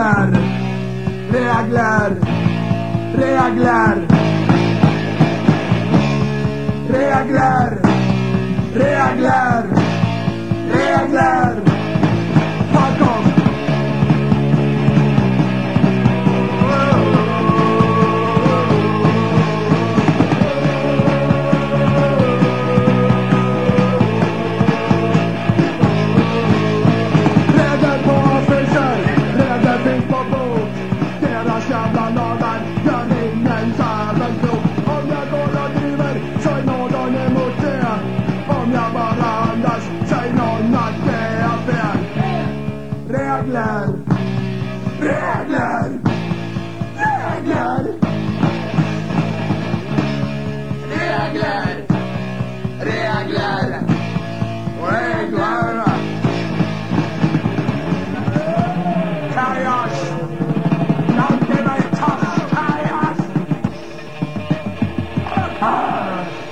Regler Regler Regler regler, regler, regler. Regler, regler, regler. Ah!